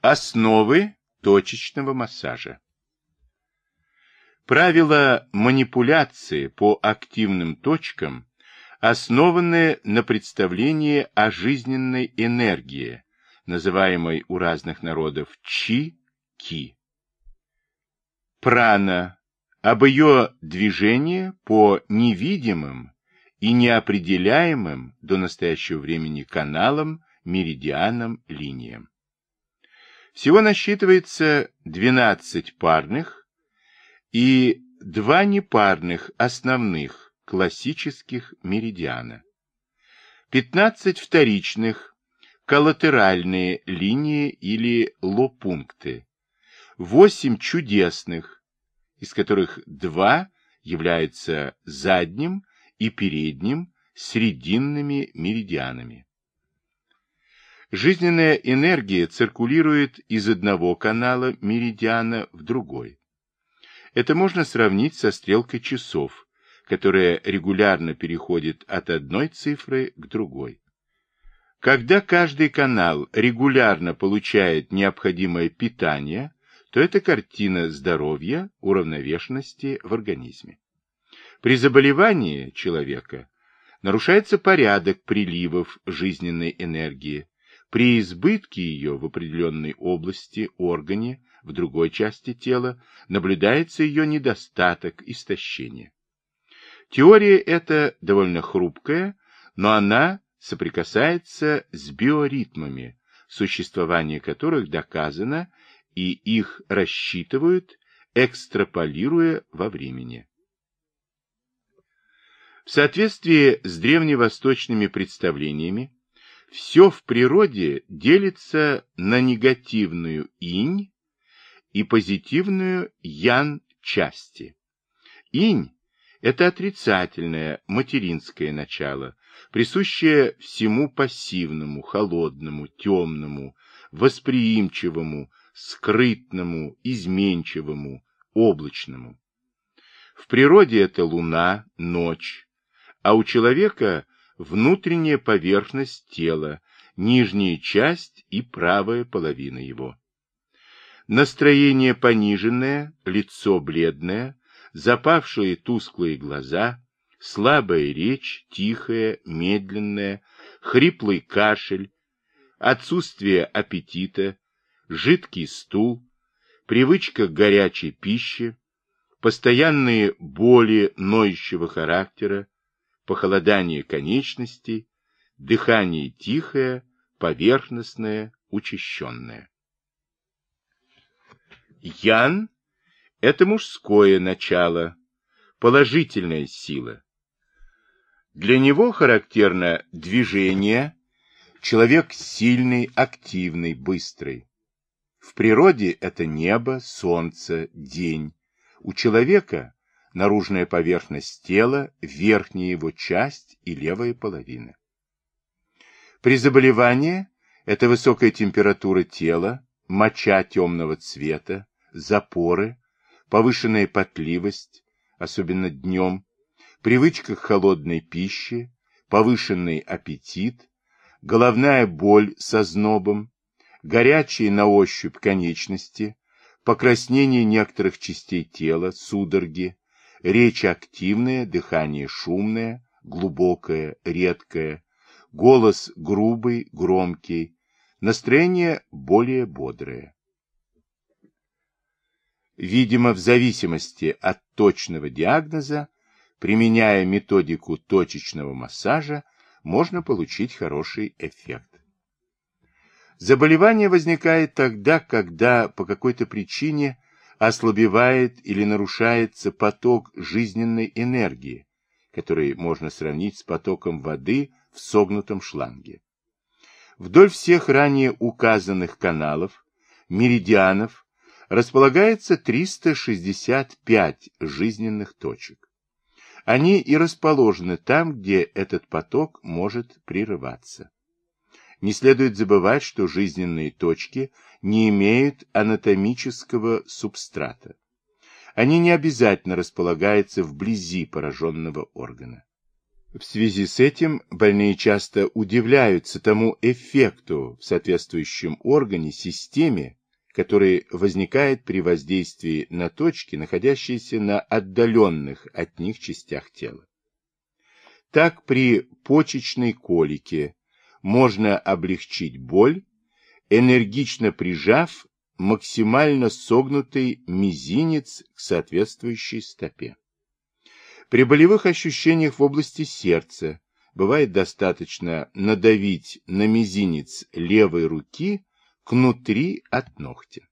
Основы точечного массажа. Правила манипуляции по активным точкам основаны на представлении о жизненной энергии, называемой у разных народов чи-ки. Прана об ее движении по невидимым и неопределяемым до настоящего времени каналам, меридианам, линиям. Всего насчитывается 12 парных и два непарных основных классических меридиана, 15 вторичных коллатеральные линии или лопункты, 8 чудесных, из которых два являются задним и передним срединными меридианами. Жизненная энергия циркулирует из одного канала меридиана в другой. Это можно сравнить со стрелкой часов, которая регулярно переходит от одной цифры к другой. Когда каждый канал регулярно получает необходимое питание, то это картина здоровья, уравновешенности в организме. При заболевании человека нарушается порядок приливов жизненной энергии. При избытке ее в определенной области, органе, в другой части тела наблюдается ее недостаток, истощение. Теория эта довольно хрупкая, но она соприкасается с биоритмами, существование которых доказано, и их рассчитывают, экстраполируя во времени. В соответствии с древневосточными представлениями, все в природе делится на негативную инь и позитивную ян части. Инь – это отрицательное материнское начало, присущее всему пассивному, холодному, темному, восприимчивому, скрытному, изменчивому, облачному. В природе это луна, ночь, а у человека внутренняя поверхность тела, нижняя часть и правая половина его. Настроение пониженное, лицо бледное, запавшие тусклые глаза, слабая речь, тихая, медленная, хриплый кашель, отсутствие аппетита, жидкий стул, привычка к горячей пище, постоянные боли ноющего характера, похолодание конечностей, дыхание тихое, поверхностное, учащенное. Ян – это мужское начало, положительная сила. Для него характерно движение, человек сильный, активный, быстрый. В природе это небо, солнце, день. У человека наружная поверхность тела, верхняя его часть и левая половина. При заболевании это высокая температура тела, моча темного цвета, запоры, повышенная потливость, особенно днем, привычка к холодной пище, повышенный аппетит, головная боль со знобом, горячие на ощупь конечности, покраснение некоторых частей тела, судороги, речь активная, дыхание шумное, глубокое, редкое, голос грубый, громкий, настроение более бодрое. Видимо, в зависимости от точного диагноза, применяя методику точечного массажа, можно получить хороший эффект. Заболевание возникает тогда, когда по какой-то причине ослабевает или нарушается поток жизненной энергии, который можно сравнить с потоком воды в согнутом шланге. Вдоль всех ранее указанных каналов, меридианов, располагается 365 жизненных точек. Они и расположены там, где этот поток может прерываться. Не следует забывать, что жизненные точки не имеют анатомического субстрата. Они не обязательно располагаются вблизи пораженного органа. В связи с этим больные часто удивляются тому эффекту в соответствующем органе, системе, который возникает при воздействии на точки, находящиеся на отдаленных от них частях тела. Так при почечной колике можно облегчить боль, энергично прижав максимально согнутый мизинец к соответствующей стопе. При болевых ощущениях в области сердца бывает достаточно надавить на мизинец левой руки кнутри от ногтя.